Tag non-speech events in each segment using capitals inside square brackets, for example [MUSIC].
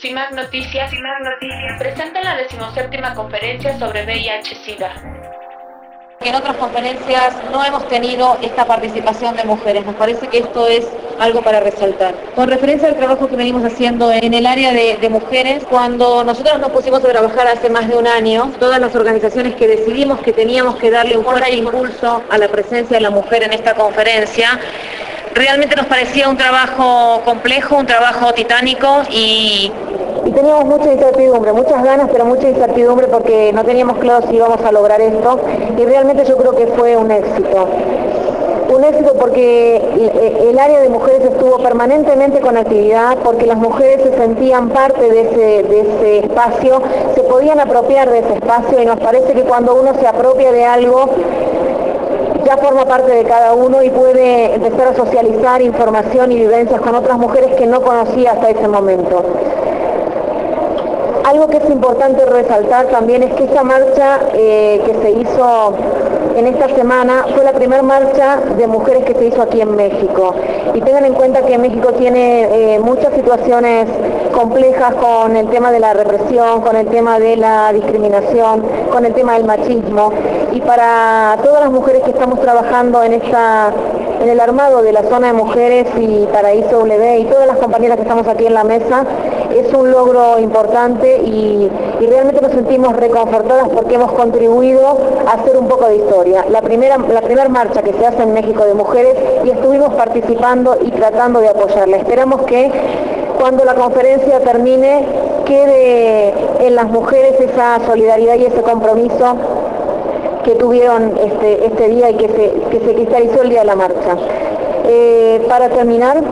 CIMAC Noticias, CIMAC Noticias presenta la decimoséptima conferencia sobre VIH-Sida. En otras conferencias no hemos tenido esta participación de mujeres. Nos parece que esto es algo para resaltar. Con referencia al trabajo que venimos haciendo en el área de, de, mujeres, cuando nosotros nos pusimos a trabajar hace más de un año, todas las organizaciones que decidimos que teníamos que darle un fuerte impulso a la presencia de la mujer en esta conferencia, realmente nos parecía un trabajo complejo, un trabajo titánico y y teníamos mucha incertidumbre, muchas ganas, pero mucha incertidumbre porque no teníamos claro si íbamos a lograr esto y realmente yo creo que fue un éxito. Un éxito porque el área de mujeres estuvo permanentemente con actividad, porque las mujeres se sentían parte de ese, de ese espacio, se podían apropiar de ese espacio y nos parece que cuando uno se apropia de algo, ya forma parte de cada uno y puede empezar a socializar información y vivencias con otras mujeres que no conocía hasta ese momento. Algo que es importante resaltar también es que esta marcha eh, que se hizo en esta semana fue la primera marcha de mujeres que se hizo aquí en México. Y tengan en cuenta que México tiene eh, muchas situaciones complejas con el tema de la represión, con el tema de la discriminación, con el tema del machismo. Y para todas las mujeres que estamos trabajando en esta en el armado de la zona de mujeres y para ICW y todas las compañeras que estamos aquí en la mesa, es un logro importante y, y, realmente nos sentimos reconfortadas porque hemos contribuido a hacer un poco de historia. La primera, la primera marcha que se hace en México de mujeres y estuvimos participando y tratando de apoyarla. Esperamos que cuando la conferencia termine quede en las mujeres esa solidaridad y ese compromiso que tuvieron este, este día y que se, que se cristalizó el día de la marcha. Eh, para terminar,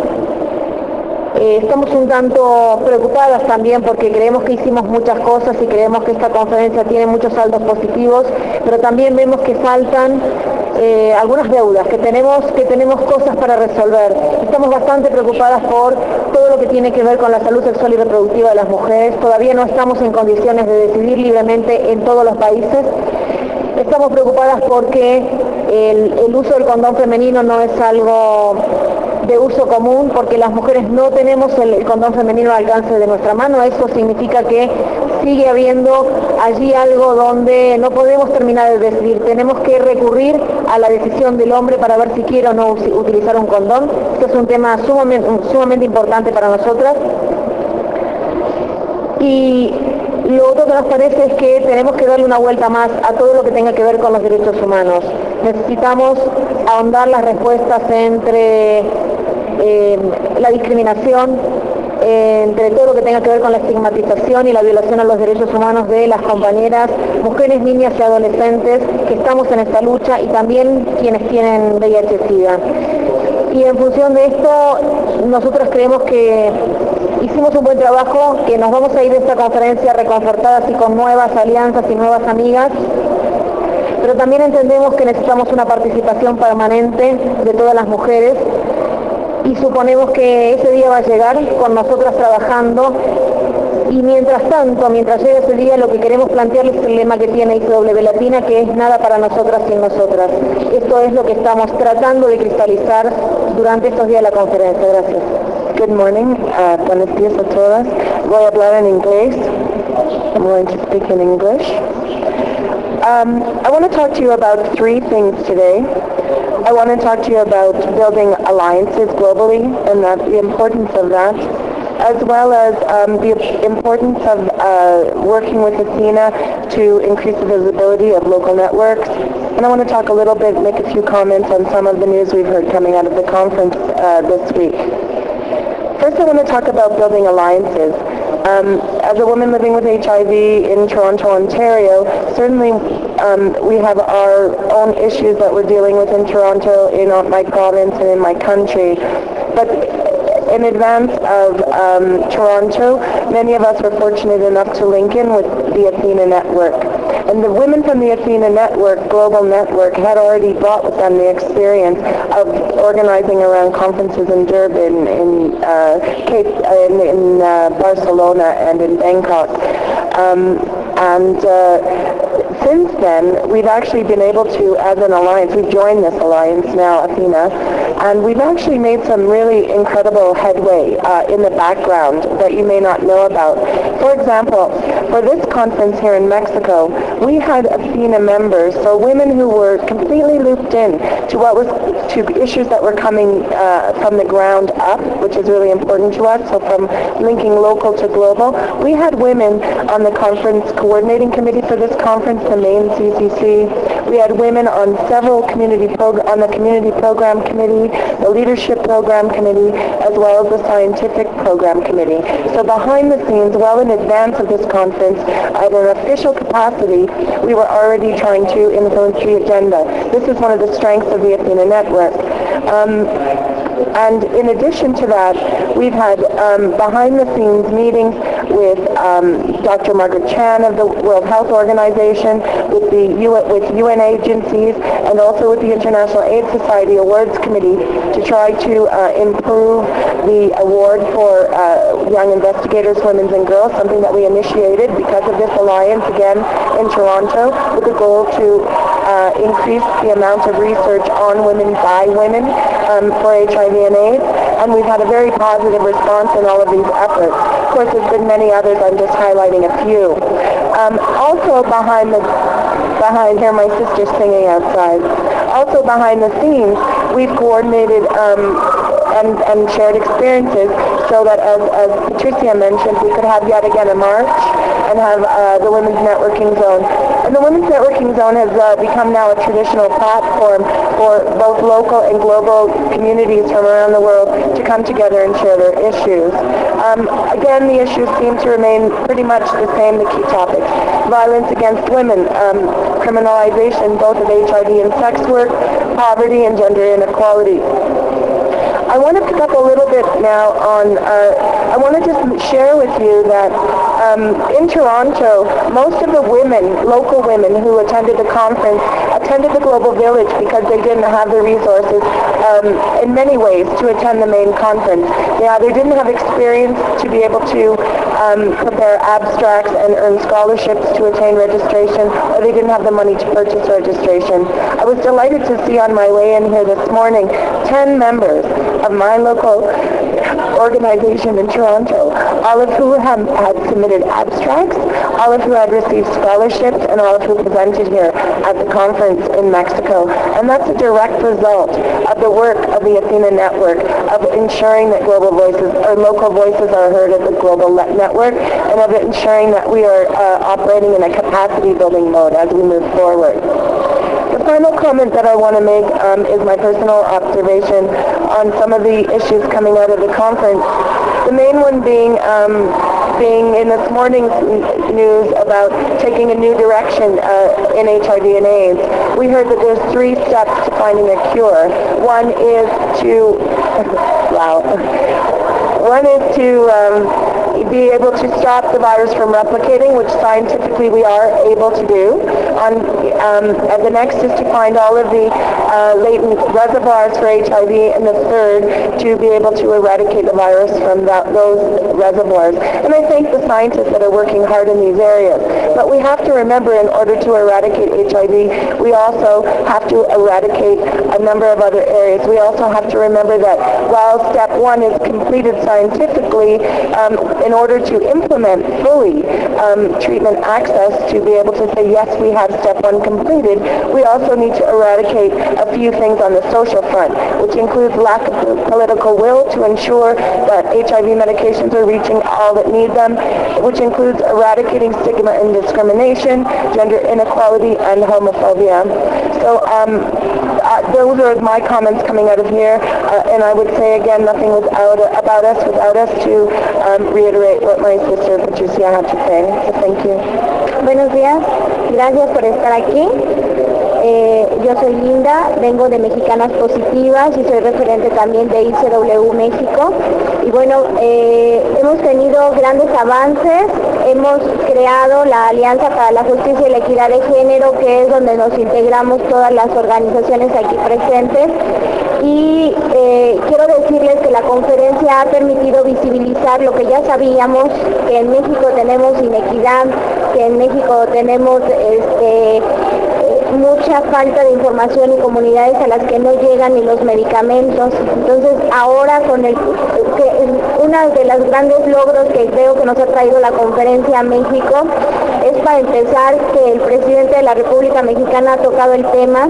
eh, estamos un tanto preocupadas también porque creemos que hicimos muchas cosas y creemos que esta conferencia tiene muchos saldos positivos, pero también vemos que faltan eh, algunas deudas, que tenemos, que tenemos cosas para resolver. Estamos bastante preocupadas por todo lo que tiene que ver con la salud sexual y reproductiva de las mujeres. Todavía no estamos en condiciones de decidir libremente en todos los países. Estamos preocupadas porque el, el uso del condón femenino no es algo de uso común porque las mujeres no tenemos el, condón femenino al alcance de nuestra mano. Eso significa que sigue habiendo allí algo donde no podemos terminar de decidir. Tenemos que recurrir a la decisión del hombre para ver si quiere o no utilizar un condón. Esto es un tema sumamente, sumamente importante para nosotras. Y lo otro que nos parece es que tenemos que darle una vuelta más a todo lo que tenga que ver con los derechos humanos. Necesitamos ahondar las respuestas entre eh, la discriminación, eh, entre todo lo que tenga que ver con la estigmatización y la violación a los derechos humanos de las compañeras, mujeres, niñas y adolescentes que estamos en esta lucha y también quienes tienen VIH-Sida. Y en función de esto, nosotros creemos que hicimos un buen trabajo, que nos vamos a ir de esta conferencia reconfortadas y con nuevas alianzas y nuevas amigas, pero también entendemos que necesitamos una participación permanente de todas las mujeres y suponemos que ese día va a llegar con nosotras trabajando y mientras tanto, mientras llegue ese día, lo que queremos plantearles es el lema que tiene ICW Latina, que es nada para nosotras sin nosotras. Esto es lo que estamos tratando de cristalizar durante estos días de la conferencia. Gracias. Good morning. Uh, buenos días a todas. Voy a hablar en inglés. I'm going to speak in English. Um, I want to talk to you about three things today. I want to talk to you about building alliances globally and that, the importance of that, as well as um, the importance of uh, working with Athena to increase the visibility of local networks. And I want to talk a little bit, make a few comments on some of the news we've heard coming out of the conference uh, this week. First, I want to talk about building alliances. Um, as a woman living with HIV in Toronto, Ontario, certainly um, we have our own issues that we're dealing with in Toronto, in my province, and in my country. But in advance of um, Toronto, many of us were fortunate enough to link in with the Athena Network. And the women from the Athena Network, global network, had already brought with them the experience of organizing around conferences in Durban, in, uh, Cape, in, in uh, Barcelona, and in Bangkok. Um, and uh, since then, we've actually been able to, as an alliance, we've joined this alliance now, Athena, and we've actually made some really incredible headway uh, in the background that you may not know about. For example, for this conference here in Mexico, we had Athena members, so women who were completely looped in to what was to issues that were coming uh, from the ground up, which is really important to us. So from linking local to global, we had women on the conference coordinating committee for this conference, the main CCC. We had women on several community on the community program committee, the leadership program committee, as well as the scientific program committee. So behind the scenes, well in advance of this conference, at an official capacity, we were already trying to influence the agenda. This is one of the strengths of the Athena Network. Um, and in addition to that, we've had um, behind-the-scenes meetings with um, Dr. Margaret Chan of the World Health Organization, with the UN, with UN agencies, and also with the International AIDS Society Awards Committee to try to uh, improve the award for uh, young investigators, women and girls, something that we initiated because of this alliance again in Toronto, with the goal to uh, increase the amount of research on women by women um, for HIV and AIDS, and we've had a very positive response in all of these efforts. Of course, there's been many others. I'm just highlighting a few. Um, also behind the behind here, my sister singing outside. Also behind the scenes, we've coordinated um, and, and shared experiences so that as, as Patricia mentioned, we could have yet again a march and have uh, the Women's Networking Zone. And the Women's Networking Zone has uh, become now a traditional platform for both local and global communities from around the world to come together and share their issues. Um, again, the issues seem to remain pretty much the same, the key topics. Violence against women, um, criminalization both of HIV and sex work, poverty and gender inequality. I want to pick up a little bit now on, uh, I want to just share with you that um, in Toronto, most of the women, local women who attended the conference, attended the Global Village because they didn't have the resources um, in many ways to attend the main conference. They either didn't have experience to be able to um, prepare abstracts and earn scholarships to attain registration, or they didn't have the money to purchase registration. I was delighted to see on my way in here this morning 10 members of my local organization in Toronto, all of who have, submitted abstracts, all of who had received scholarships, and all of who presented here at the conference in Mexico. And that's a direct result of the work of the Athena Network, of ensuring that global voices, or local voices are heard at the global network, and of ensuring that we are uh, operating in a capacity building mode as we move forward. Final comment that I want to make um, is my personal observation on some of the issues coming out of the conference. The main one being um, being in this morning's news about taking a new direction uh, in HIV and AIDS. We heard that there's three steps to finding a cure. One is to, [LAUGHS] wow, one is to um, be able to stop the virus from replicating, which scientifically we are able to do. On, um, and the next is to find all of the uh, latent reservoirs for HIV, and the third to be able to eradicate the virus from that, those reservoirs. And I thank the scientists that are working hard in these areas. But we have to remember in order to eradicate HIV, we also have to eradicate a number of other areas. We also have to remember that while step one is completed scientifically, um, in order to implement fully um, treatment access to be able to say, yes, we have step one completed, we also need to eradicate a few things on the social front, which includes lack of political will to ensure that HIV medications are reaching all that need them, which includes eradicating stigma and discrimination, gender inequality, and homophobia. So um, uh, those are my comments coming out of here, uh, and I would say again, nothing was out about us without us to um, reiterate what my sister Patricia had to say. So thank you. Buenos días, gracias por estar aquí. Eh, yo soy Linda, vengo de Mexicanas Positivas y soy referente también de ICW México. Y bueno, eh, hemos tenido grandes avances, hemos creado la Alianza para la Justicia y la Equidad de Género, que es donde nos integramos todas las organizaciones aquí presentes. Y eh, quiero decirles que la conferencia ha permitido visibilizar lo que ya sabíamos, que en México tenemos inequidad que en México tenemos este, mucha falta de información y comunidades a las que no llegan ni los medicamentos. Entonces ahora con el que una de los grandes logros que veo que nos ha traído la conferencia a México es para empezar que el presidente de la República Mexicana ha tocado el tema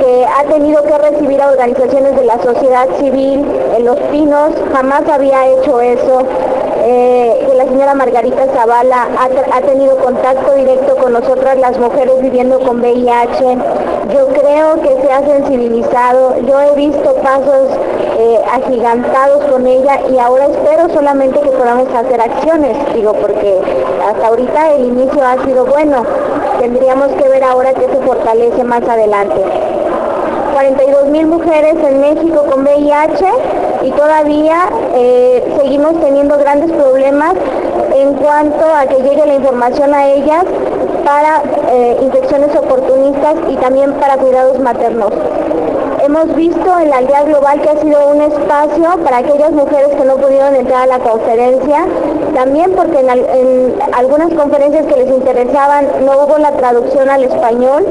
que ha tenido que recibir a organizaciones de la sociedad civil en Los Pinos, jamás había hecho eso. Eh, señora Margarita Zavala ha, tenido contacto directo con nosotras las mujeres viviendo con VIH. Yo creo que se ha sensibilizado, yo he visto pasos eh, agigantados con ella y ahora espero solamente que podamos hacer acciones, digo, porque hasta ahorita el inicio ha sido bueno, tendríamos que ver ahora qué se fortalece más adelante. 42 mil mujeres en México con VIH y todavía eh, seguimos teniendo grandes problemas en cuanto a que llegue la información a ellas para eh, infecciones oportunistas y también para cuidados maternos. Hemos visto en la aldea global que ha sido un espacio para aquellas mujeres que no pudieron entrar a la conferencia, también porque en, algunas conferencias que les interesaban no hubo la traducción al español.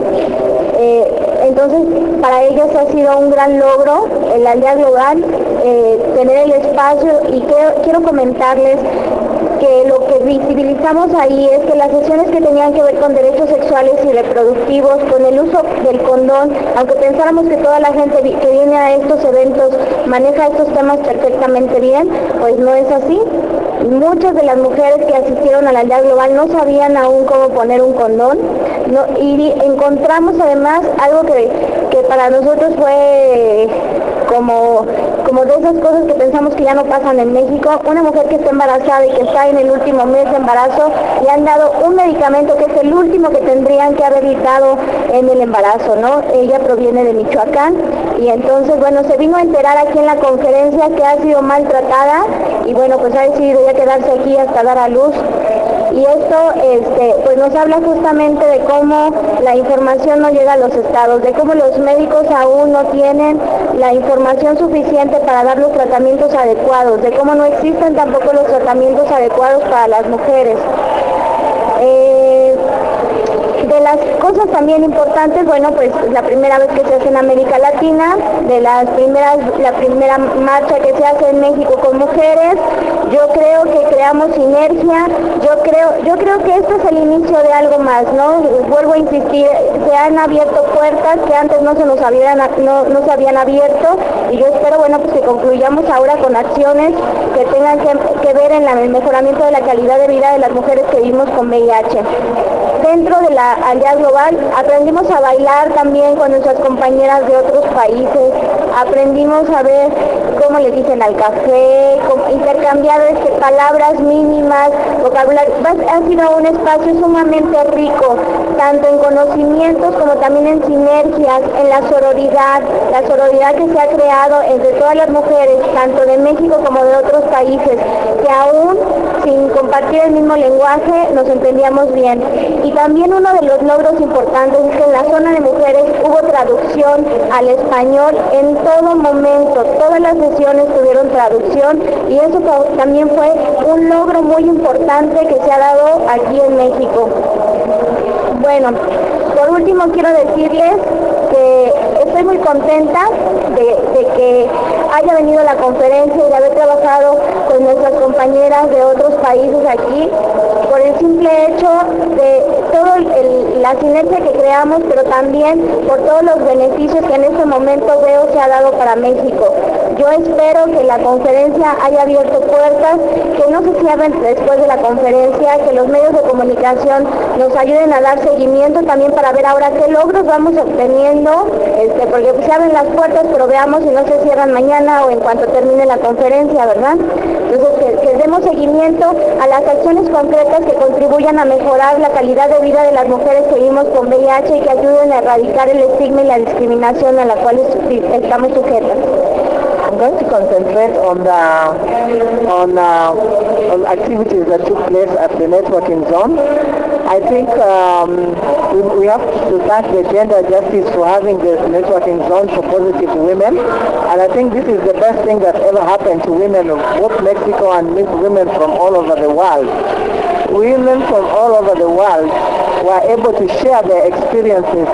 Eh, entonces, para ellos ha sido un gran logro en la aldea global eh, tener el espacio y quiero comentarles que lo que visibilizamos ahí es que las sesiones que tenían que ver con derechos sexuales y reproductivos, con el uso del condón, aunque pensáramos que toda la gente que viene a estos eventos maneja estos temas perfectamente bien, pues no es así. Muchas de las mujeres que asistieron a la aldea global no sabían aún cómo poner un condón y encontramos además algo que, que para nosotros fue como, como de esas cosas que pensamos que ya no pasan en México. Una mujer que está embarazada y que está en el último mes de embarazo, le han dado un medicamento que es el último que tendrían que haber dado en el embarazo, ¿no? Ella proviene de Michoacán y entonces, bueno, se vino a enterar aquí en la conferencia que ha sido maltratada y bueno, pues ha decidido ya quedarse aquí hasta dar a luz y esto este, pues nos habla justamente de cómo la información no llega a los estados, de cómo los médicos aún no tienen la información suficiente para dar los tratamientos adecuados, de cómo no existen tampoco los tratamientos adecuados para las mujeres. Eh, de las cosas también importantes, bueno, pues la primera vez que se hace en América Latina, de las primeras, la primera marcha que se hace en México con mujeres, yo creo que creamos sinergia, yo creo, yo creo que esto es el inicio de algo más, ¿no? Vuelvo a insistir, se han abierto puertas que antes no se nos habían, no, no se habían abierto y yo espero, bueno, pues que concluyamos ahora con acciones que tengan que, ver en el mejoramiento de la calidad de vida de las mujeres que vivimos con VIH. Dentro de la aldea global aprendimos a bailar también con nuestras compañeras de otros países, aprendimos a ver cómo le dicen al café, intercambiar este, palabras mínimas, vocabulario. Ha sido un espacio sumamente rico, tanto en conocimientos como también en sinergias, en la sororidad, la sororidad que se ha creado entre todas las mujeres, tanto de México como de otros países, que aún sin compartir el mismo lenguaje nos entendíamos bien. Y también uno de los logros importantes es que en la zona de mujeres hubo traducción al español en todo momento, todas las sesiones tuvieron traducción y eso también fue un logro muy importante que se ha dado aquí en México. Bueno, por último quiero decirles que estoy muy contenta de, que haya venido la conferencia y haber trabajado con nuestras compañeras de otros países aquí por el simple hecho de toda la sinergia que creamos, pero también por todos los beneficios que en este momento veo se ha dado para México. Yo espero que la conferencia haya abierto puertas, que no se cierren después de la conferencia, que los medios de comunicación nos ayuden a dar seguimiento también para ver ahora qué logros vamos obteniendo, este, porque se abren las puertas, pero veamos si no se cierran mañana o en cuanto termine la conferencia, ¿verdad? Entonces, que, demos seguimiento a las acciones concretas que contribuyan a mejorar la calidad de vida de las mujeres que vivimos con VIH y que ayuden a erradicar el estigma y la discriminación a la cual estamos sujetas. I'm going to concentrate on the on, uh, on activities that took place at the networking zone. I think um, we, we, have to thank the Gender Justice for having the networking zone for positive women. And I think this is the best thing that ever happened to women of both Mexico and women from all over the world. Women from all over the world were able to share their experiences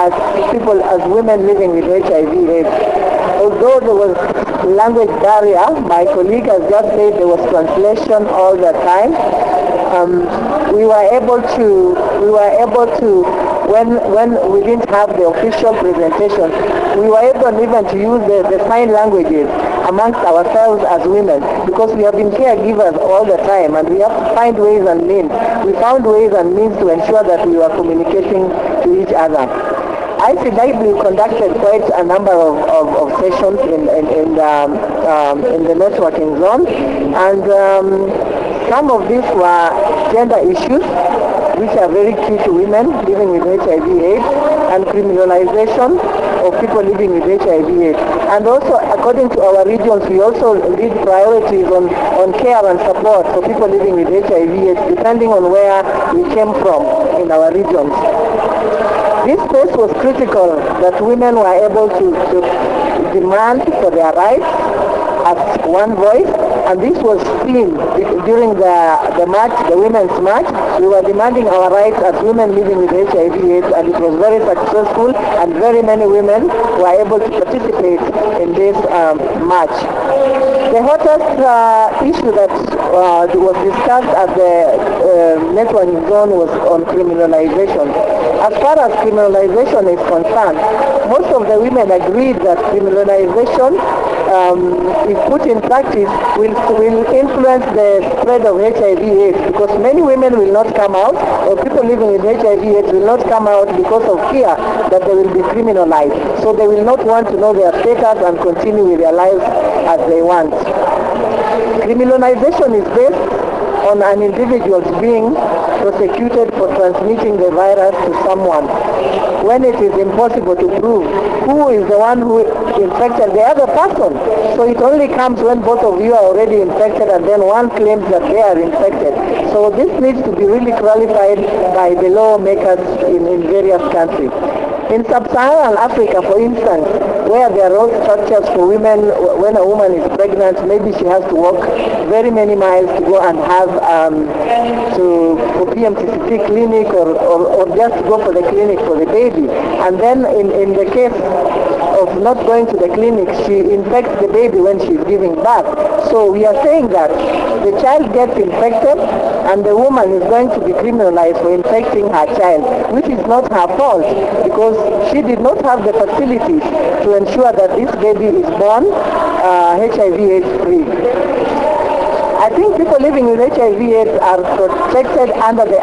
as people, as women living with HIV AIDS. Although there was language barrier, my colleague has just said there was translation all the time. Um, we were able to, we were able to, when, when we didn't have the official presentation, we were able even to use the, the sign languages amongst ourselves as women because we have been caregivers all the time and we have to find ways and means. We found ways and means to ensure that we were communicating to each other. ICW conducted quite a number of, of, of sessions in, in, in, the, um, um, in the networking zone and um, some of these were gender issues which are very key to women living with HIV AIDS and criminalization of people living with HIV AIDS. And also, according to our regions, we also lead priorities on, on care and support for people living with HIV AIDS, depending on where we came from in our regions. This space was critical that women were able to, to demand for their rights as one voice and this was seen during the, the march, the women's march. We were demanding our rights as women living with HIV AIDS and it was very successful and very many women were able to participate in this um, march. The hottest uh, issue that uh, was discussed at the uh, networking zone was on criminalization. As far as criminalization is concerned, most of the women agreed that criminalization, um, if put in practice, will, will influence the spread of HIV AIDS because many women will not come out or people living with HIV AIDS will not come out because of fear that they will be criminalized. So they will not want to know their status and continue with their lives as they want. Criminalization is based on an individual's being prosecuted for transmitting the virus to someone when it is impossible to prove who is the one who infected the other person. So it only comes when both of you are already infected and then one claims that they are infected. So this needs to be really qualified by the lawmakers in, in various countries. In sub-Saharan Africa, for instance, where there are all structures for women, when a woman is pregnant, maybe she has to walk very many miles to go and have um, to for PMTCT clinic or, or, or just go for the clinic for the baby. And then in, in the case of not going to the clinic, she infects the baby when she's giving birth. So we are saying that the child gets infected and the woman is going to be criminalized for infecting her child, which is not her fault because she did not have the facilities to ensure that this baby is born uh, HIV AIDS free. I think people living with HIV AIDS are protected under the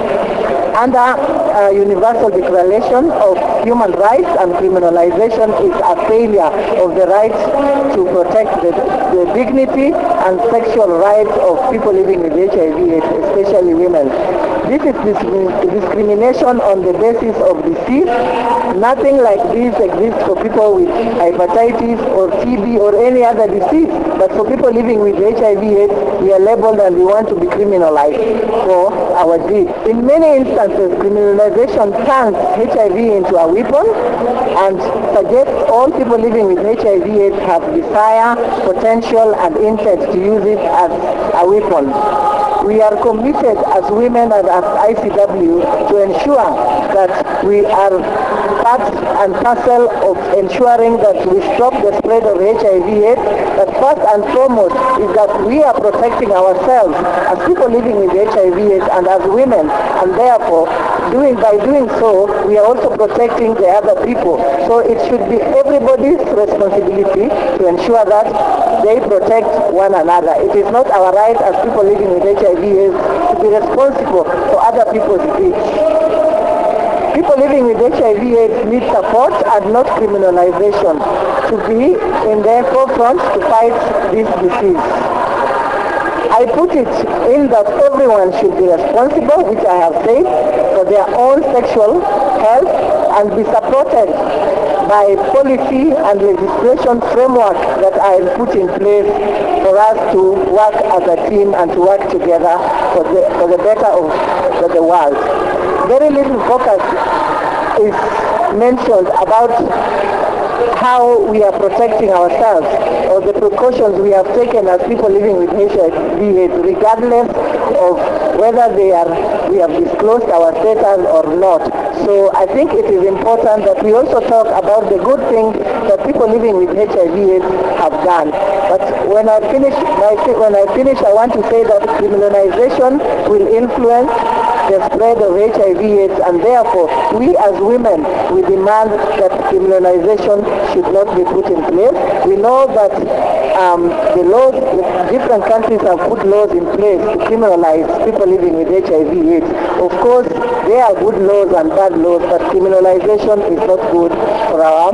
under uh, Universal Declaration of Human Rights and criminalization is a failure of the right to protect the, the dignity and sexual rights of people living with HIV AIDS, especially women. This is discrimination on the basis of disease. Nothing like this exists for people with hepatitis or TB or any other disease. But for people living with HIV AIDS, we are labeled and we want to be criminalized for our deeds. In many instances, criminalization turns HIV into a weapon and suggests all people living with HIV AIDS have desire, potential and intent to use it as a weapon we are committed as women and as ICW to ensure that we are part and parcel of ensuring that we stop the spread of HIV AIDS. But first and foremost is that we are protecting ourselves as people living with HIV AIDS and as women and therefore doing by doing so we are also protecting the other people. So it should be everybody's responsibility to ensure that they protect one another. It is not our right as people living with HIV is to be responsible for other people's needs. People living with HIV AIDS need support and not criminalization to be in their forefront to fight this disease. I put it in that everyone should be responsible, which I have said, for their own sexual health and be supported by policy and legislation framework that are put in place for us to work as a team and to work together for the, for the better of the world. Very little focus is mentioned about how we are protecting ourselves or the precautions we have taken as people living with HIV regardless of whether they are we have disclosed our status or not. So I think it is important that we also talk about the good things that people living with HIV have done. But when I finish, when I finish, I want to say that criminalization will influence the spread of HIV AIDS and therefore we as women we demand that criminalization should not be put in place. We know that um, the laws, different countries have put laws in place to criminalize people living with HIV AIDS. Of course, there are good laws and bad laws, but criminalization is not good for our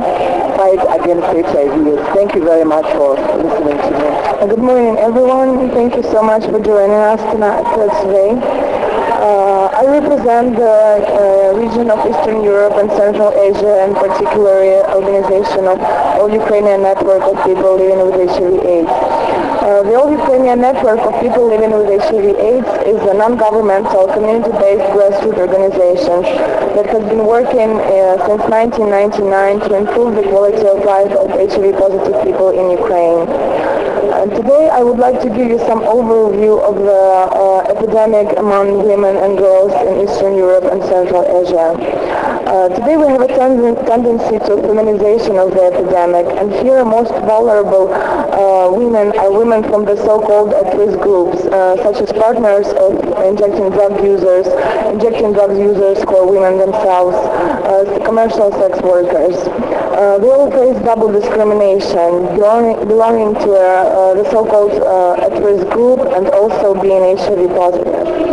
fight against HIV AIDS. Thank you very much for listening to me. Good morning, everyone. Thank you so much for joining us tonight, today. Uh, I represent the uh, region of Eastern Europe and Central Asia, and particularly organization of All Ukrainian Network of People Living with HIV AIDS. Uh, the All Ukrainian Network of People Living with HIV AIDS is a non-governmental, community-based grassroots organization that has been working uh, since 1999 to improve the quality of life of HIV-positive people in Ukraine. And today I would like to give you some overview of the uh, epidemic among women and girls in Eastern Europe and Central Asia. Uh, today we have a ten- tendency to feminization of the epidemic, and here most vulnerable uh, women are women from the so-called at-risk groups, uh, such as partners of injecting drug users, injecting drug users who are women themselves, uh, commercial sex workers. Uh, they all face double discrimination, belonging, belonging to the so-called at-risk group and also being HIV positive.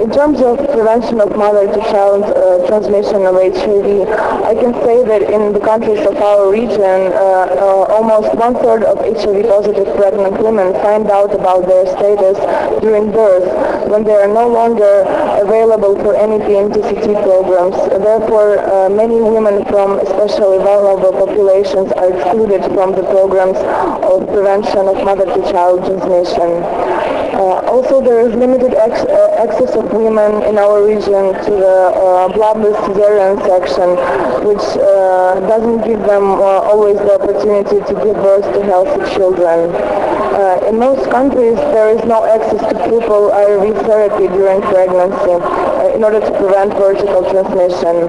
In terms of prevention of mother-to-child uh, of HIV, I can say that in the countries of our region, uh, almost one-third of HIV-positive pregnant women find out about their status during birth when they are no longer available for any PMTCT programs. Therefore, many women from especially vulnerable populations are excluded from the programs of prevention of mother-to-child transmission. Uh, also, there is limited uh, access of women in our region to the uh, bloodless cesarean section, which uh, doesn't give them uh, always the opportunity to give birth to healthy children. Uh, in most countries, there is no access to pupil ARV therapy during pregnancy in order to prevent vertical transmission.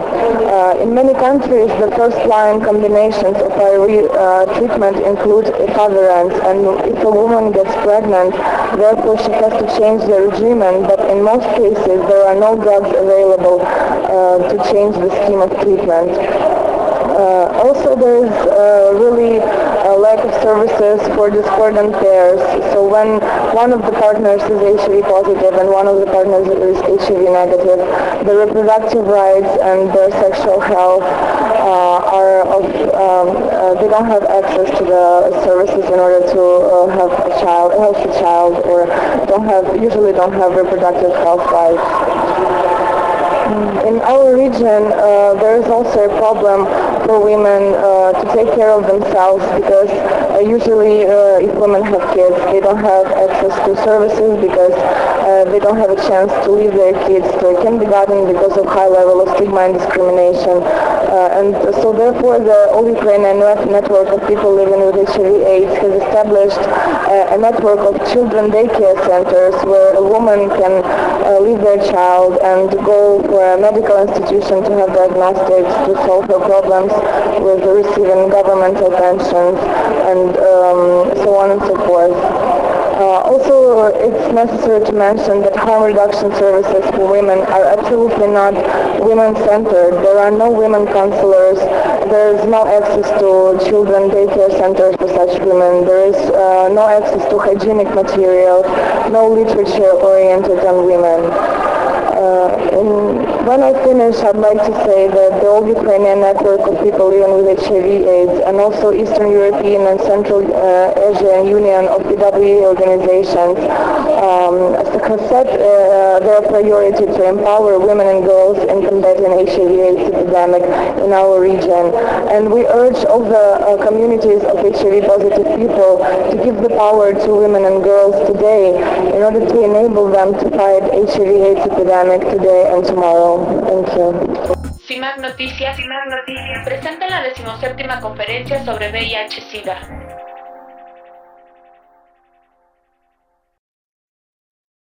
in many countries, the first-line combinations of ARV treatment include efavirenz, and if a woman gets pregnant, therefore she has to change the regimen, but in most cases there are no drugs available uh, to change the scheme of treatment. Uh, also, there is uh, really a lack of services for discordant pairs. So when one of the partners is HIV positive and one of the partners is HIV negative, the reproductive rights and their sexual health uh, are of, um, uh, they don't have access to the services in order to uh, have a child, a healthy child, or don't have, usually don't have reproductive health rights. In our region, uh, there is also a problem for women uh, to take care of themselves because uh, usually uh, if women have kids, they don't have access to services because uh, they don't have a chance to leave their kids to a kindergarten because of high level of stigma and discrimination. Uh, and so therefore the All Ukrainian network of people living with HIV AIDS has established a network of children daycare centers where a woman can leave their child and go for a medical institution to have diagnostics to solve her problems with receiving governmental pensions and um, so on and so forth. Uh, also, it's necessary to mention that harm reduction services for women are absolutely not women-centered. There are no women counselors. There is no access to children daycare centers for such women. There is uh, no access to hygienic material, no literature oriented on women. Uh, when I finish, I'd like to say that the All Ukrainian Network of People Living with HIV AIDS and also Eastern European and Central uh, Asian Union of PWA organizations um, have set uh, their priority to empower women and girls in combating HIV AIDS epidemic in our region. And we urge all the uh, communities of HIV positive people to give the power to women and girls today in order to enable them to fight HIV AIDS epidemic today and tomorrow. Thank you. CIMAC Noticias, CIMAC Noticias presenta la decimoséptima conferencia sobre VIH-Sida.